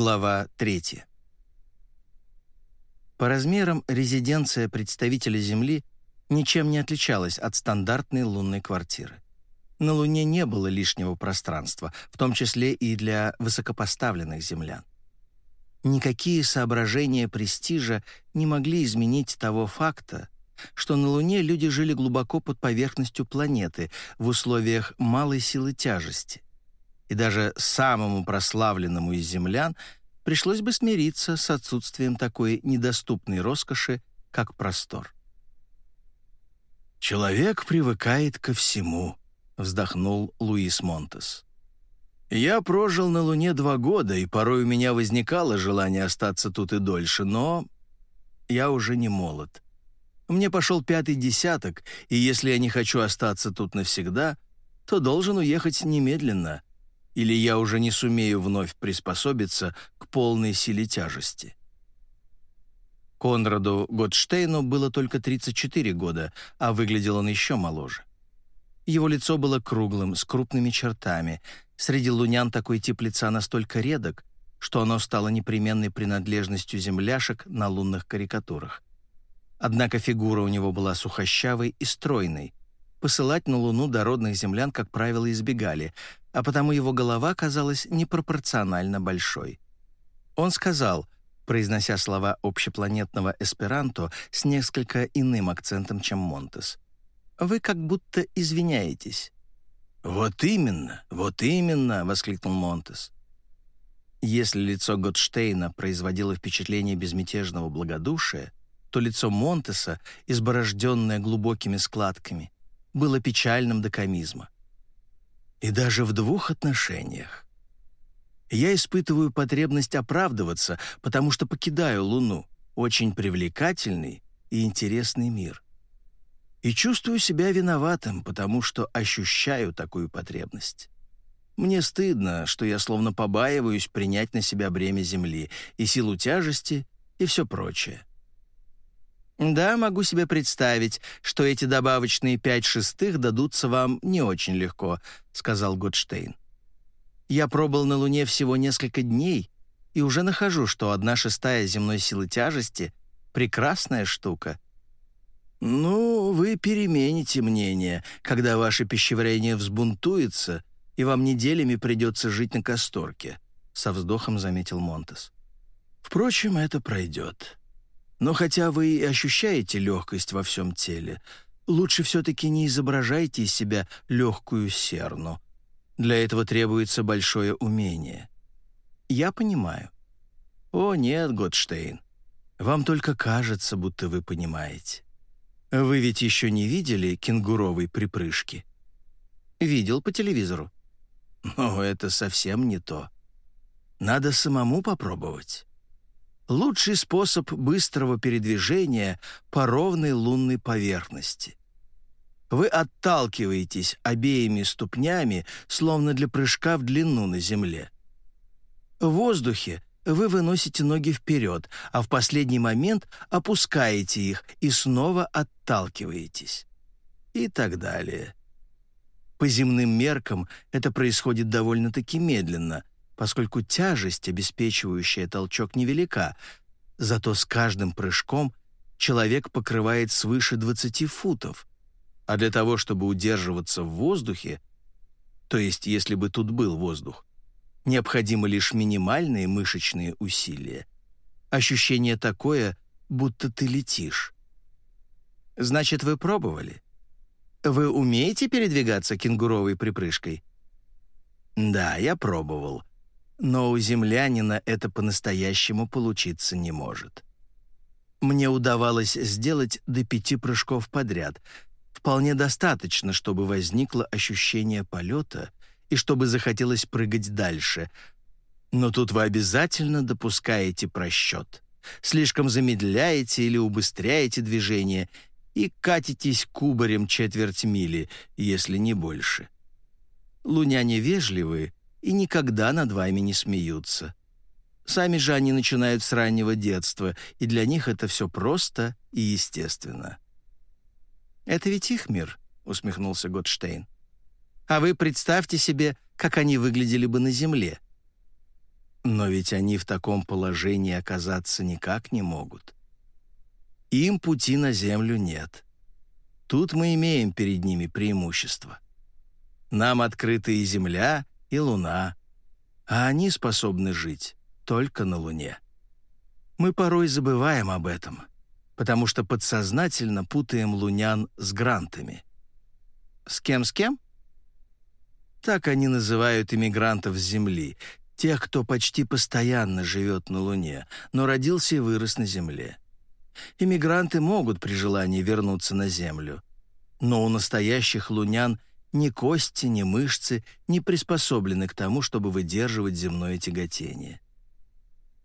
Глава 3. По размерам резиденция представителя Земли ничем не отличалась от стандартной лунной квартиры. На Луне не было лишнего пространства, в том числе и для высокопоставленных землян. Никакие соображения престижа не могли изменить того факта, что на Луне люди жили глубоко под поверхностью планеты в условиях малой силы тяжести и даже самому прославленному из землян пришлось бы смириться с отсутствием такой недоступной роскоши, как простор. «Человек привыкает ко всему», — вздохнул Луис Монтес. «Я прожил на Луне два года, и порой у меня возникало желание остаться тут и дольше, но я уже не молод. Мне пошел пятый десяток, и если я не хочу остаться тут навсегда, то должен уехать немедленно, или я уже не сумею вновь приспособиться к полной силе тяжести. Конраду Готштейну было только 34 года, а выглядел он еще моложе. Его лицо было круглым, с крупными чертами. Среди лунян такой тип лица настолько редок, что оно стало непременной принадлежностью земляшек на лунных карикатурах. Однако фигура у него была сухощавой и стройной. Посылать на Луну дородных землян, как правило, избегали, а потому его голова казалась непропорционально большой. Он сказал, произнося слова общепланетного эсперанто с несколько иным акцентом, чем Монтес. «Вы как будто извиняетесь». «Вот именно, вот именно!» — воскликнул Монтес. Если лицо Готштейна производило впечатление безмятежного благодушия, то лицо Монтеса, изборожденное глубокими складками, было печальным до комизма. И даже в двух отношениях. Я испытываю потребность оправдываться, потому что покидаю Луну, очень привлекательный и интересный мир. И чувствую себя виноватым, потому что ощущаю такую потребность. Мне стыдно, что я словно побаиваюсь принять на себя бремя Земли и силу тяжести и все прочее. Да, могу себе представить, что эти добавочные пять шестых дадутся вам не очень легко, сказал Готштейн. Я пробыл на Луне всего несколько дней и уже нахожу, что одна шестая земной силы тяжести — прекрасная штука. Ну, вы перемените мнение, когда ваше пищеварение взбунтуется, и вам неделями придется жить на касторке, — со вздохом заметил Монтес. Впрочем, это пройдет. Но хотя вы и ощущаете легкость во всем теле, лучше все-таки не изображайте из себя легкую серну. Для этого требуется большое умение. Я понимаю. О, нет, Готштейн, вам только кажется, будто вы понимаете. Вы ведь еще не видели кенгуровой припрыжки? Видел по телевизору. Но это совсем не то. Надо самому попробовать лучший способ быстрого передвижения по ровной лунной поверхности. Вы отталкиваетесь обеими ступнями, словно для прыжка в длину на земле. В воздухе вы выносите ноги вперед, а в последний момент опускаете их и снова отталкиваетесь. И так далее. По земным меркам это происходит довольно-таки медленно, поскольку тяжесть, обеспечивающая толчок, невелика, зато с каждым прыжком человек покрывает свыше 20 футов. А для того, чтобы удерживаться в воздухе, то есть если бы тут был воздух, необходимы лишь минимальные мышечные усилия. Ощущение такое, будто ты летишь. Значит, вы пробовали? Вы умеете передвигаться кенгуровой припрыжкой? Да, я пробовал но у землянина это по-настоящему получиться не может. Мне удавалось сделать до пяти прыжков подряд. Вполне достаточно, чтобы возникло ощущение полета и чтобы захотелось прыгать дальше. Но тут вы обязательно допускаете просчет. Слишком замедляете или убыстряете движение и катитесь кубарем четверть мили, если не больше. Луняне вежливые — и никогда над вами не смеются. Сами же они начинают с раннего детства, и для них это все просто и естественно. «Это ведь их мир», — усмехнулся Готштейн. «А вы представьте себе, как они выглядели бы на Земле». Но ведь они в таком положении оказаться никак не могут. Им пути на Землю нет. Тут мы имеем перед ними преимущество. Нам открыты и Земля, и Луна, а они способны жить только на Луне. Мы порой забываем об этом, потому что подсознательно путаем лунян с грантами. С кем-с кем? Так они называют иммигрантов с Земли, тех, кто почти постоянно живет на Луне, но родился и вырос на Земле. Иммигранты могут при желании вернуться на Землю, но у настоящих лунян ни кости, ни мышцы не приспособлены к тому, чтобы выдерживать земное тяготение.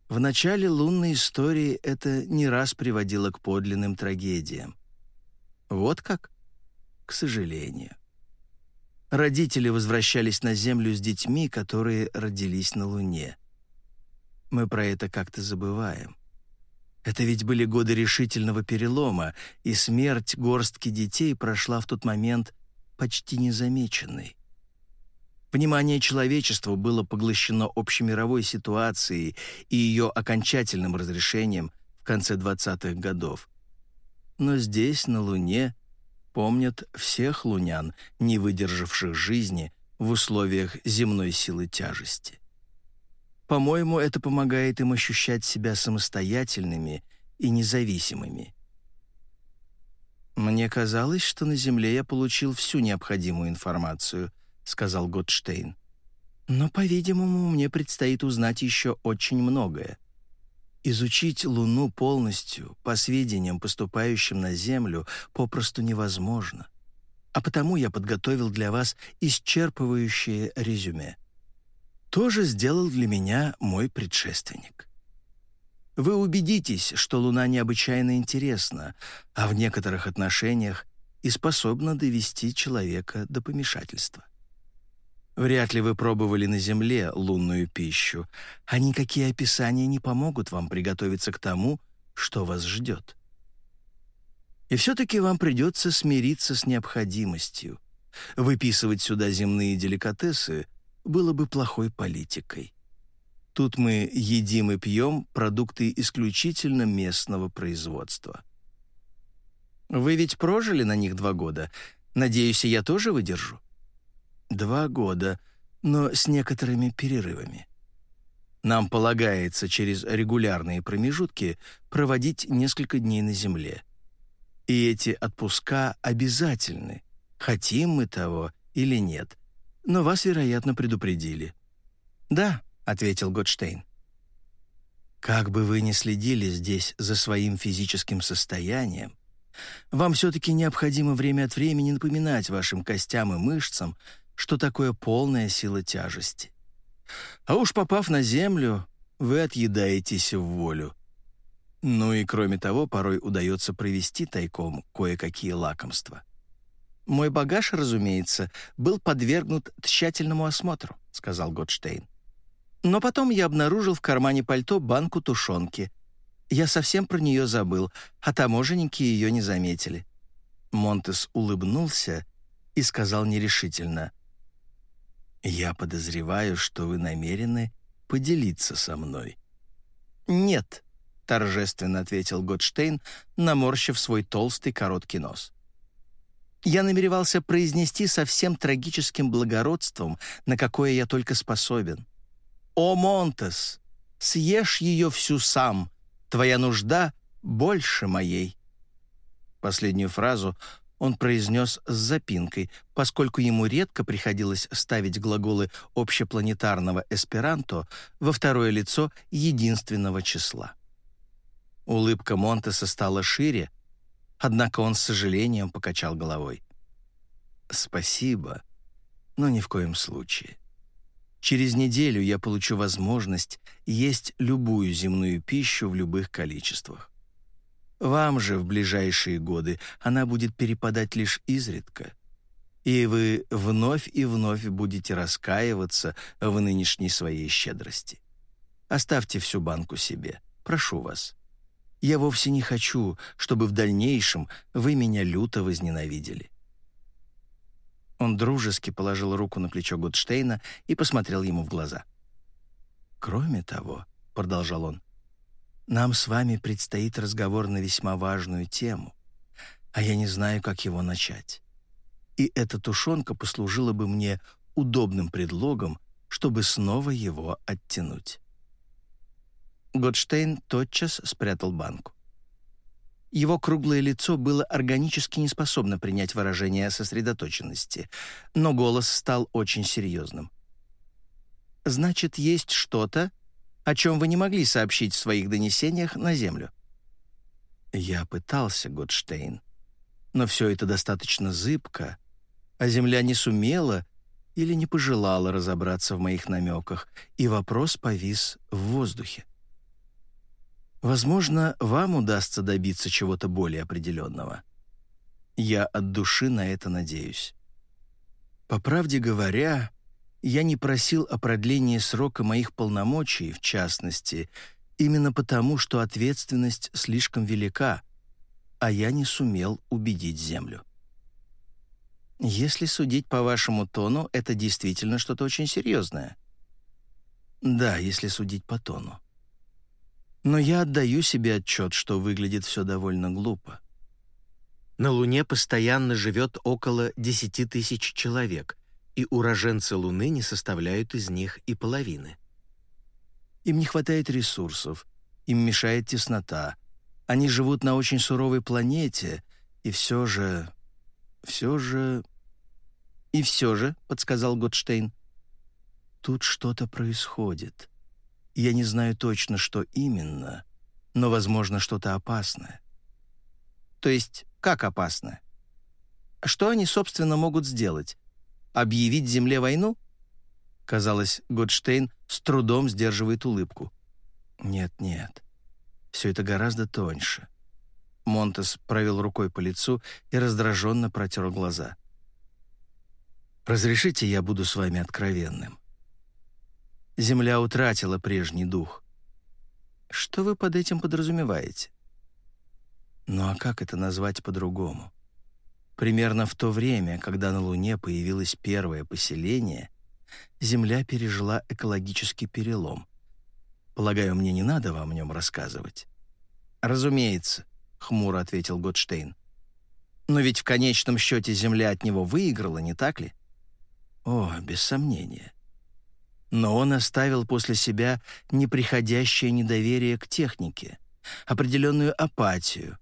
В начале лунной истории это не раз приводило к подлинным трагедиям. Вот как? К сожалению. Родители возвращались на Землю с детьми, которые родились на Луне. Мы про это как-то забываем. Это ведь были годы решительного перелома, и смерть горстки детей прошла в тот момент почти незамеченной. Внимание человечества было поглощено общемировой ситуацией и ее окончательным разрешением в конце 20-х годов. Но здесь, на Луне, помнят всех лунян, не выдержавших жизни в условиях земной силы тяжести. По-моему, это помогает им ощущать себя самостоятельными и независимыми. «Мне казалось, что на Земле я получил всю необходимую информацию», — сказал Готштейн. «Но, по-видимому, мне предстоит узнать еще очень многое. Изучить Луну полностью, по сведениям, поступающим на Землю, попросту невозможно. А потому я подготовил для вас исчерпывающее резюме. То же сделал для меня мой предшественник. Вы убедитесь, что Луна необычайно интересна, а в некоторых отношениях и способна довести человека до помешательства. Вряд ли вы пробовали на Земле лунную пищу, а никакие описания не помогут вам приготовиться к тому, что вас ждет. И все-таки вам придется смириться с необходимостью. Выписывать сюда земные деликатесы было бы плохой политикой. Тут мы едим и пьем продукты исключительно местного производства. Вы ведь прожили на них два года. Надеюсь, я тоже выдержу. Два года, но с некоторыми перерывами. Нам полагается через регулярные промежутки проводить несколько дней на Земле. И эти отпуска обязательны, хотим мы того или нет. Но вас, вероятно, предупредили. «Да», — ответил Готштейн. «Как бы вы ни следили здесь за своим физическим состоянием, вам все-таки необходимо время от времени напоминать вашим костям и мышцам, что такое полная сила тяжести. А уж попав на землю, вы отъедаетесь в волю. Ну и кроме того, порой удается провести тайком кое-какие лакомства. «Мой багаж, разумеется, был подвергнут тщательному осмотру», — сказал Готштейн. «Но потом я обнаружил в кармане пальто банку тушенки. Я совсем про нее забыл, а таможенники ее не заметили». Монтес улыбнулся и сказал нерешительно — «Я подозреваю, что вы намерены поделиться со мной». «Нет», — торжественно ответил Готштейн, наморщив свой толстый короткий нос. «Я намеревался произнести со всем трагическим благородством, на какое я только способен. «О, Монтес, съешь ее всю сам, твоя нужда больше моей». Последнюю фразу он произнес с запинкой, поскольку ему редко приходилось ставить глаголы общепланетарного эсперанто во второе лицо единственного числа. Улыбка Монтеса стала шире, однако он с сожалением покачал головой. «Спасибо, но ни в коем случае. Через неделю я получу возможность есть любую земную пищу в любых количествах. Вам же в ближайшие годы она будет перепадать лишь изредка, и вы вновь и вновь будете раскаиваться в нынешней своей щедрости. Оставьте всю банку себе, прошу вас. Я вовсе не хочу, чтобы в дальнейшем вы меня люто возненавидели». Он дружески положил руку на плечо Гудштейна и посмотрел ему в глаза. Кроме того, — продолжал он, — нам с вами предстоит разговор на весьма важную тему, а я не знаю, как его начать. И эта тушенка послужила бы мне удобным предлогом, чтобы снова его оттянуть. Годштейн тотчас спрятал банку. Его круглое лицо было органически неспособно принять выражение сосредоточенности, но голос стал очень серьезным. «Значит, есть что-то, о чем вы не могли сообщить в своих донесениях на Землю?» Я пытался, Годштейн, но все это достаточно зыбко, а Земля не сумела или не пожелала разобраться в моих намеках, и вопрос повис в воздухе. Возможно, вам удастся добиться чего-то более определенного. Я от души на это надеюсь. По правде говоря, я не просил о продлении срока моих полномочий, в частности, именно потому, что ответственность слишком велика, а я не сумел убедить Землю. Если судить по вашему тону, это действительно что-то очень серьезное. Да, если судить по тону. Но я отдаю себе отчет, что выглядит все довольно глупо. На Луне постоянно живет около 10 тысяч человек, и уроженцы Луны не составляют из них и половины. Им не хватает ресурсов, им мешает теснота. Они живут на очень суровой планете, и все же... все же... «И все же», — подсказал Готштейн, — «тут что-то происходит. Я не знаю точно, что именно, но, возможно, что-то опасное. То есть, как опасное? Что они, собственно, могут сделать? Объявить Земле войну? Казалось, Годштейн с трудом сдерживает улыбку. Нет, нет. Все это гораздо тоньше. Монтес провел рукой по лицу и раздраженно протер глаза. «Разрешите, я буду с вами откровенным. Земля утратила прежний дух. Что вы под этим подразумеваете? Ну а как это назвать по-другому? Примерно в то время, когда на Луне появилось первое поселение, Земля пережила экологический перелом. Полагаю, мне не надо вам о нем рассказывать. «Разумеется», — хмуро ответил Готштейн. «Но ведь в конечном счете Земля от него выиграла, не так ли?» «О, без сомнения но он оставил после себя неприходящее недоверие к технике, определенную апатию,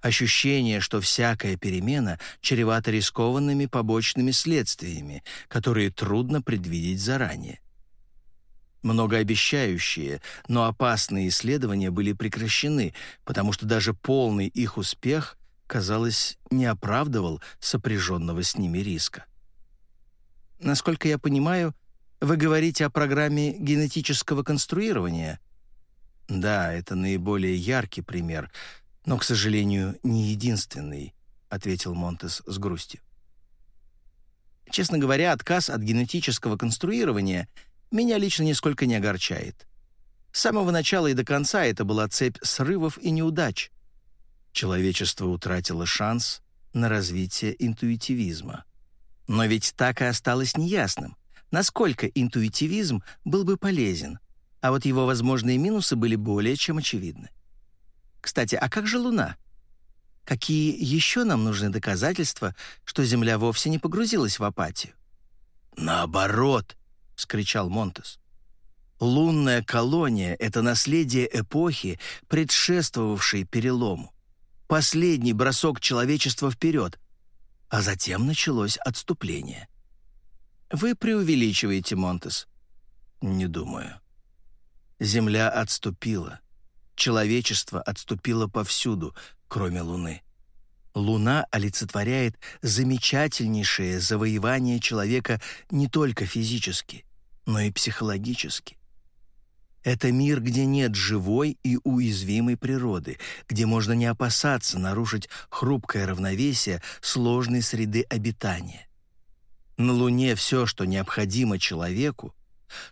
ощущение, что всякая перемена чревата рискованными побочными следствиями, которые трудно предвидеть заранее. Многообещающие, но опасные исследования были прекращены, потому что даже полный их успех, казалось, не оправдывал сопряженного с ними риска. Насколько я понимаю, вы говорите о программе генетического конструирования? Да, это наиболее яркий пример, но, к сожалению, не единственный, ответил Монтес с грустью. Честно говоря, отказ от генетического конструирования меня лично нисколько не огорчает. С самого начала и до конца это была цепь срывов и неудач. Человечество утратило шанс на развитие интуитивизма. Но ведь так и осталось неясным, насколько интуитивизм был бы полезен, а вот его возможные минусы были более чем очевидны. Кстати, а как же Луна? Какие еще нам нужны доказательства, что Земля вовсе не погрузилась в апатию? «Наоборот!» — вскричал Монтес. «Лунная колония — это наследие эпохи, предшествовавшей перелому. Последний бросок человечества вперед, а затем началось отступление. Вы преувеличиваете, Монтес. Не думаю. Земля отступила. Человечество отступило повсюду, кроме Луны. Луна олицетворяет замечательнейшее завоевание человека не только физически, но и психологически. Это мир, где нет живой и уязвимой природы, где можно не опасаться нарушить хрупкое равновесие сложной среды обитания. На Луне все, что необходимо человеку,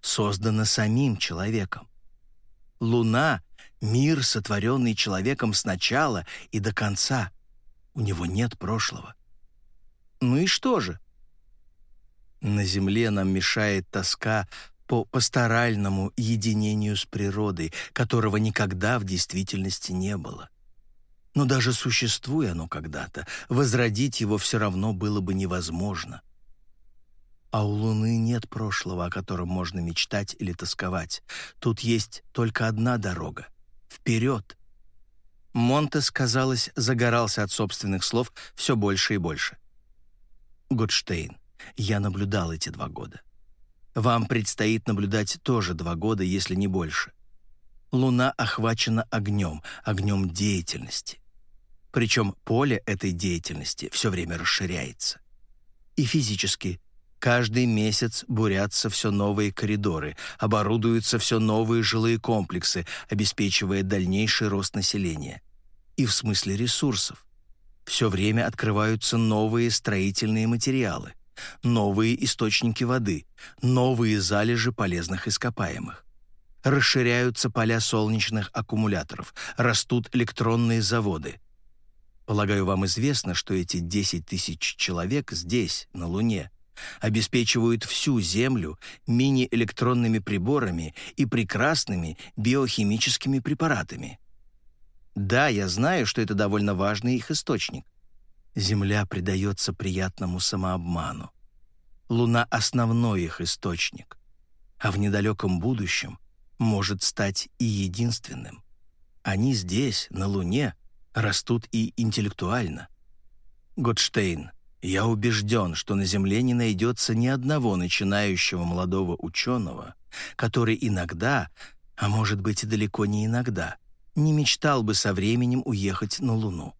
создано самим человеком. Луна — мир, сотворенный человеком сначала и до конца. У него нет прошлого. Ну и что же? На Земле нам мешает тоска по пасторальному единению с природой, которого никогда в действительности не было. Но даже существуя оно когда-то, возродить его все равно было бы невозможно. А у Луны нет прошлого, о котором можно мечтать или тосковать. Тут есть только одна дорога — вперед. Монтес, казалось, загорался от собственных слов все больше и больше. Готштейн, я наблюдал эти два года. Вам предстоит наблюдать тоже два года, если не больше. Луна охвачена огнем, огнем деятельности. Причем поле этой деятельности все время расширяется. И физически каждый месяц бурятся все новые коридоры, оборудуются все новые жилые комплексы, обеспечивая дальнейший рост населения. И в смысле ресурсов. Все время открываются новые строительные материалы – новые источники воды, новые залежи полезных ископаемых. Расширяются поля солнечных аккумуляторов, растут электронные заводы. Полагаю, вам известно, что эти 10 тысяч человек здесь, на Луне, обеспечивают всю Землю мини-электронными приборами и прекрасными биохимическими препаратами. Да, я знаю, что это довольно важный их источник. Земля предается приятному самообману. Луна — основной их источник, а в недалеком будущем может стать и единственным. Они здесь, на Луне, растут и интеллектуально. Готштейн, я убежден, что на Земле не найдется ни одного начинающего молодого ученого, который иногда, а может быть и далеко не иногда, не мечтал бы со временем уехать на Луну.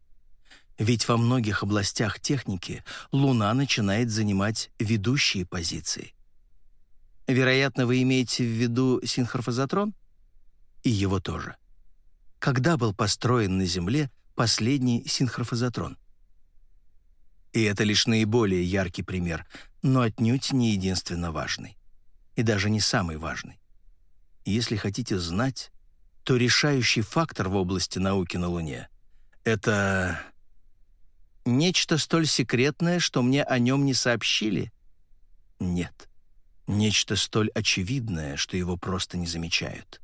Ведь во многих областях техники Луна начинает занимать ведущие позиции. Вероятно, вы имеете в виду синхрофазотрон? И его тоже. Когда был построен на Земле последний синхрофазотрон? И это лишь наиболее яркий пример, но отнюдь не единственно важный. И даже не самый важный. Если хотите знать, то решающий фактор в области науки на Луне — это Нечто столь секретное, что мне о нем не сообщили? Нет. Нечто столь очевидное, что его просто не замечают.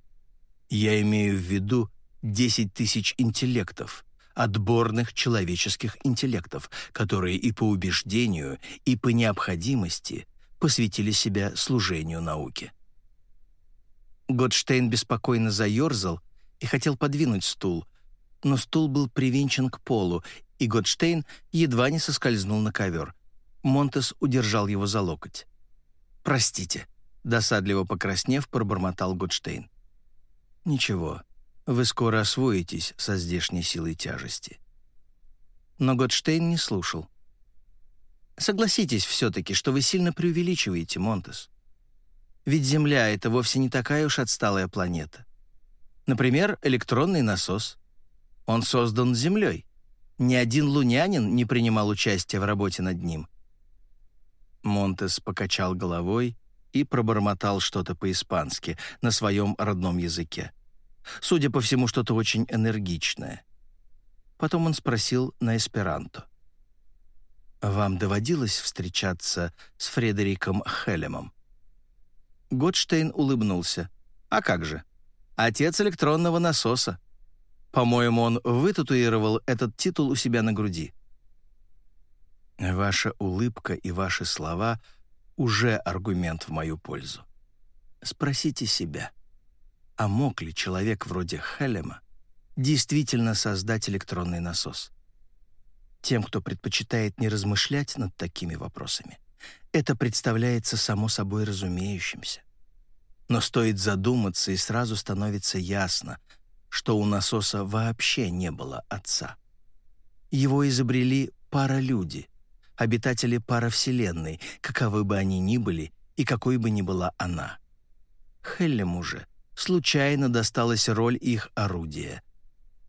Я имею в виду 10 тысяч интеллектов, отборных человеческих интеллектов, которые и по убеждению, и по необходимости посвятили себя служению науке. Готштейн беспокойно заерзал и хотел подвинуть стул, но стул был привинчен к полу, и Готштейн едва не соскользнул на ковер. Монтес удержал его за локоть. «Простите», — досадливо покраснев, пробормотал Готштейн. «Ничего, вы скоро освоитесь со здешней силой тяжести». Но Готштейн не слушал. «Согласитесь все-таки, что вы сильно преувеличиваете, Монтес. Ведь Земля — это вовсе не такая уж отсталая планета. Например, электронный насос. Он создан Землей. Ни один лунянин не принимал участия в работе над ним. Монтес покачал головой и пробормотал что-то по-испански на своем родном языке. Судя по всему, что-то очень энергичное. Потом он спросил на эсперанто. «Вам доводилось встречаться с Фредериком Хелемом?» Готштейн улыбнулся. «А как же? Отец электронного насоса. По-моему, он вытатуировал этот титул у себя на груди. Ваша улыбка и ваши слова уже аргумент в мою пользу. Спросите себя, а мог ли человек вроде Хелема действительно создать электронный насос? Тем, кто предпочитает не размышлять над такими вопросами, это представляется само собой разумеющимся. Но стоит задуматься, и сразу становится ясно, что у насоса вообще не было отца. Его изобрели паралюди, обитатели паравселенной, каковы бы они ни были и какой бы ни была она. Хеллему же случайно досталась роль их орудия.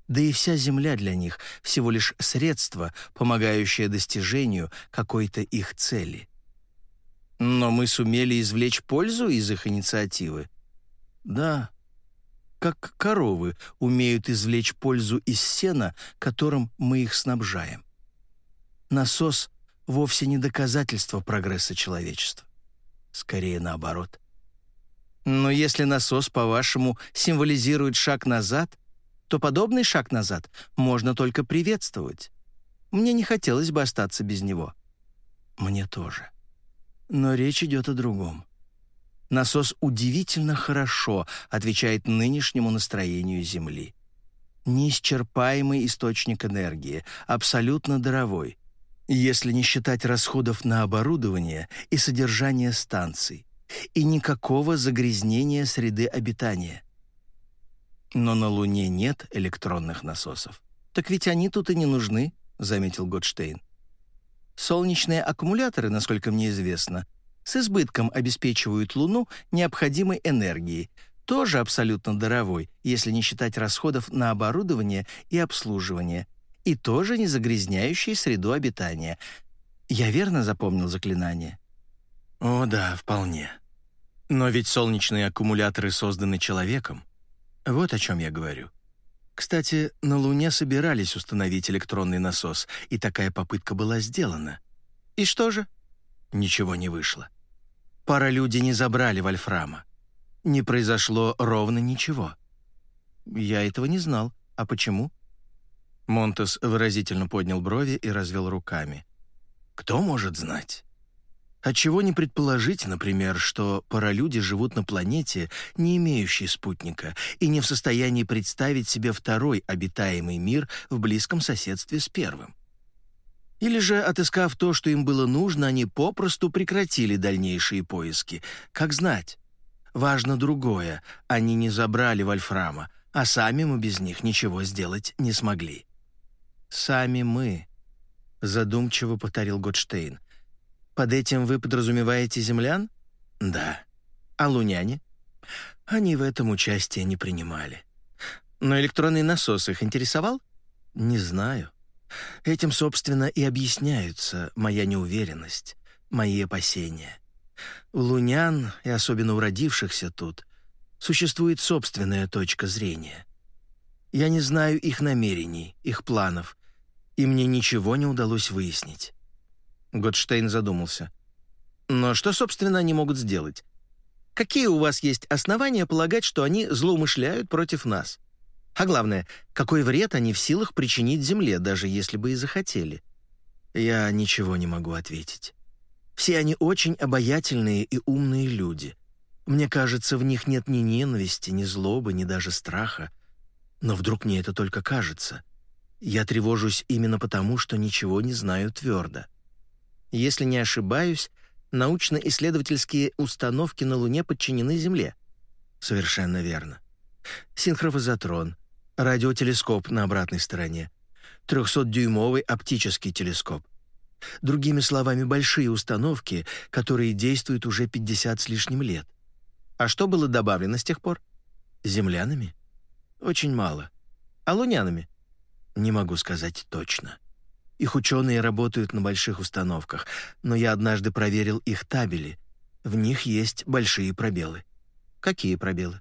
Да и вся Земля для них всего лишь средство, помогающее достижению какой-то их цели. Но мы сумели извлечь пользу из их инициативы? Да, как коровы умеют извлечь пользу из сена, которым мы их снабжаем. Насос вовсе не доказательство прогресса человечества. Скорее наоборот. Но если насос, по-вашему, символизирует шаг назад, то подобный шаг назад можно только приветствовать. Мне не хотелось бы остаться без него. Мне тоже. Но речь идет о другом. Насос удивительно хорошо отвечает нынешнему настроению Земли. Неисчерпаемый источник энергии, абсолютно даровой, если не считать расходов на оборудование и содержание станций, и никакого загрязнения среды обитания. Но на Луне нет электронных насосов. Так ведь они тут и не нужны, заметил Готштейн. Солнечные аккумуляторы, насколько мне известно, с избытком обеспечивают Луну необходимой энергией, тоже абсолютно даровой, если не считать расходов на оборудование и обслуживание, и тоже не загрязняющей среду обитания. Я верно запомнил заклинание? О да, вполне. Но ведь солнечные аккумуляторы созданы человеком. Вот о чем я говорю. Кстати, на Луне собирались установить электронный насос, и такая попытка была сделана. И что же? Ничего не вышло. Пара люди не забрали Вольфрама. Не произошло ровно ничего. Я этого не знал. А почему? Монтес выразительно поднял брови и развел руками. Кто может знать? Отчего не предположить, например, что паралюди живут на планете, не имеющей спутника, и не в состоянии представить себе второй обитаемый мир в близком соседстве с первым? Или же, отыскав то, что им было нужно, они попросту прекратили дальнейшие поиски. Как знать? Важно другое. Они не забрали Вольфрама, а сами мы без них ничего сделать не смогли. «Сами мы», — задумчиво повторил Готштейн. Под этим вы подразумеваете землян? Да. А луняне? Они в этом участие не принимали. Но электронный насос их интересовал? Не знаю. Этим, собственно, и объясняются моя неуверенность, мои опасения. У лунян, и особенно у родившихся тут, существует собственная точка зрения. Я не знаю их намерений, их планов, и мне ничего не удалось выяснить. Готштейн задумался. «Но что, собственно, они могут сделать? Какие у вас есть основания полагать, что они злоумышляют против нас? А главное, какой вред они в силах причинить Земле, даже если бы и захотели?» «Я ничего не могу ответить. Все они очень обаятельные и умные люди. Мне кажется, в них нет ни ненависти, ни злобы, ни даже страха. Но вдруг мне это только кажется. Я тревожусь именно потому, что ничего не знаю твердо. Если не ошибаюсь, научно-исследовательские установки на Луне подчинены Земле. Совершенно верно. Синхрофазотрон, радиотелескоп на обратной стороне, 300-дюймовый оптический телескоп. Другими словами, большие установки, которые действуют уже 50 с лишним лет. А что было добавлено с тех пор? Землянами? Очень мало. А лунянами? Не могу сказать точно. Их ученые работают на больших установках, но я однажды проверил их табели. В них есть большие пробелы. Какие пробелы?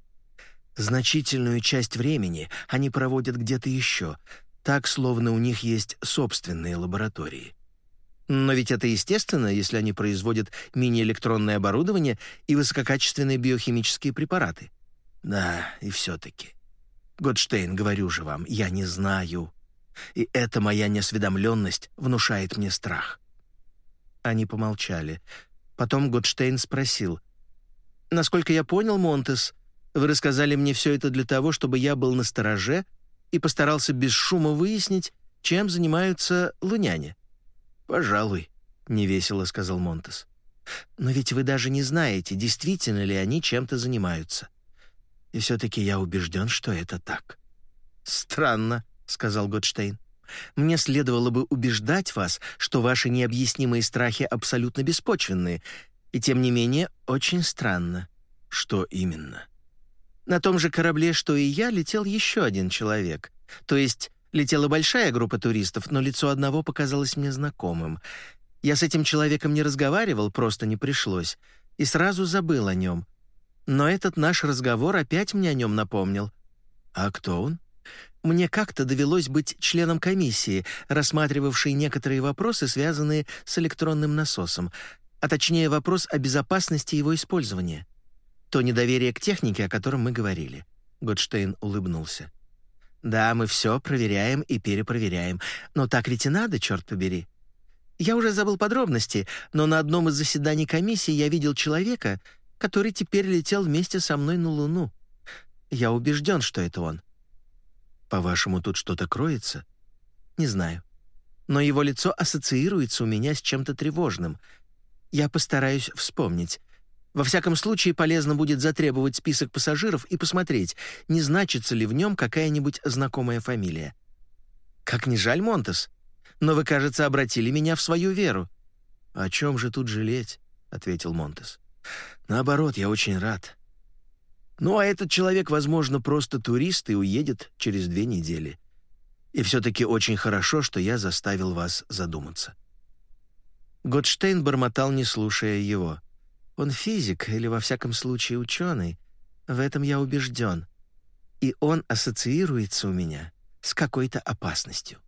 Значительную часть времени они проводят где-то еще, так, словно у них есть собственные лаборатории. Но ведь это естественно, если они производят мини-электронное оборудование и высококачественные биохимические препараты. Да, и все-таки. Годштейн, говорю же вам, я не знаю. И эта моя неосведомленность внушает мне страх». Они помолчали. Потом Готштейн спросил. «Насколько я понял, Монтес, вы рассказали мне все это для того, чтобы я был на стороже и постарался без шума выяснить, чем занимаются луняне». «Пожалуй», — невесело сказал Монтес. «Но ведь вы даже не знаете, действительно ли они чем-то занимаются. И все-таки я убежден, что это так». «Странно», — сказал Готштейн. «Мне следовало бы убеждать вас, что ваши необъяснимые страхи абсолютно беспочвенные, и тем не менее очень странно». «Что именно?» «На том же корабле, что и я, летел еще один человек. То есть летела большая группа туристов, но лицо одного показалось мне знакомым. Я с этим человеком не разговаривал, просто не пришлось, и сразу забыл о нем. Но этот наш разговор опять мне о нем напомнил». «А кто он?» Мне как-то довелось быть членом комиссии, рассматривавшей некоторые вопросы, связанные с электронным насосом, а точнее вопрос о безопасности его использования. то недоверие к технике, о котором мы говорили». Годштейн улыбнулся. «Да, мы все проверяем и перепроверяем. Но так ведь и надо, черт побери. Я уже забыл подробности, но на одном из заседаний комиссии я видел человека, который теперь летел вместе со мной на Луну. Я убежден, что это он». «По-вашему, тут что-то кроется?» «Не знаю. Но его лицо ассоциируется у меня с чем-то тревожным. Я постараюсь вспомнить. Во всяком случае, полезно будет затребовать список пассажиров и посмотреть, не значится ли в нем какая-нибудь знакомая фамилия. Как не жаль, Монтес, но вы, кажется, обратили меня в свою веру. «О чем же тут жалеть?» — ответил Монтес. «Наоборот, я очень рад. Ну, а этот человек, возможно, просто турист и уедет через две недели. И все-таки очень хорошо, что я заставил вас задуматься». Готштейн бормотал, не слушая его — он физик или, во всяком случае, ученый. В этом я убежден. И он ассоциируется у меня с какой-то опасностью.